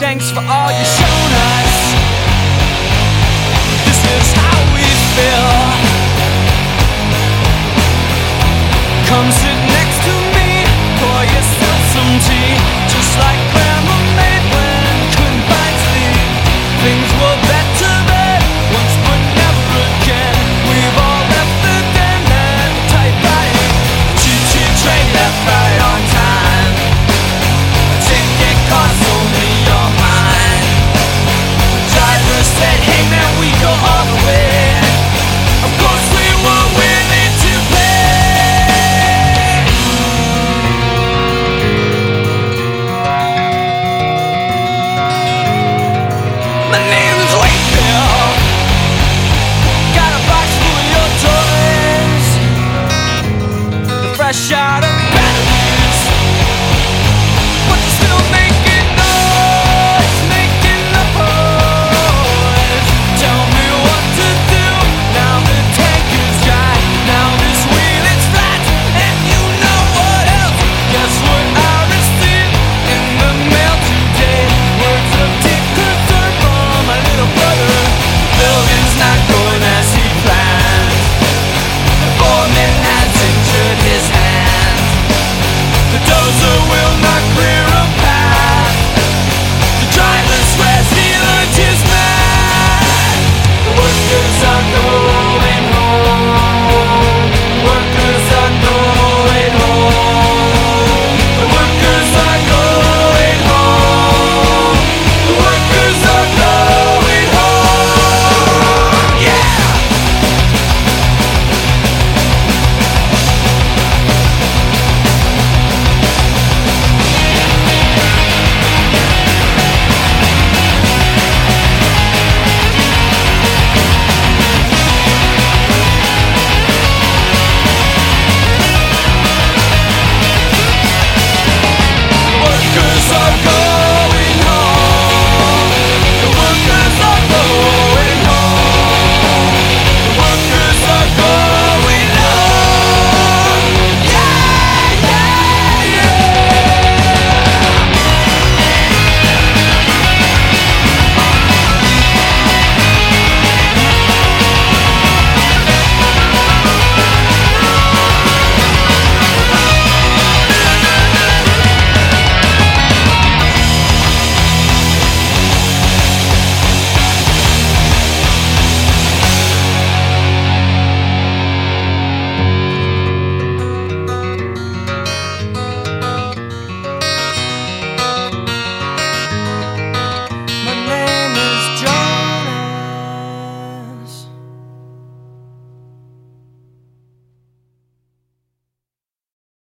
Thanks for all you've shown us. No.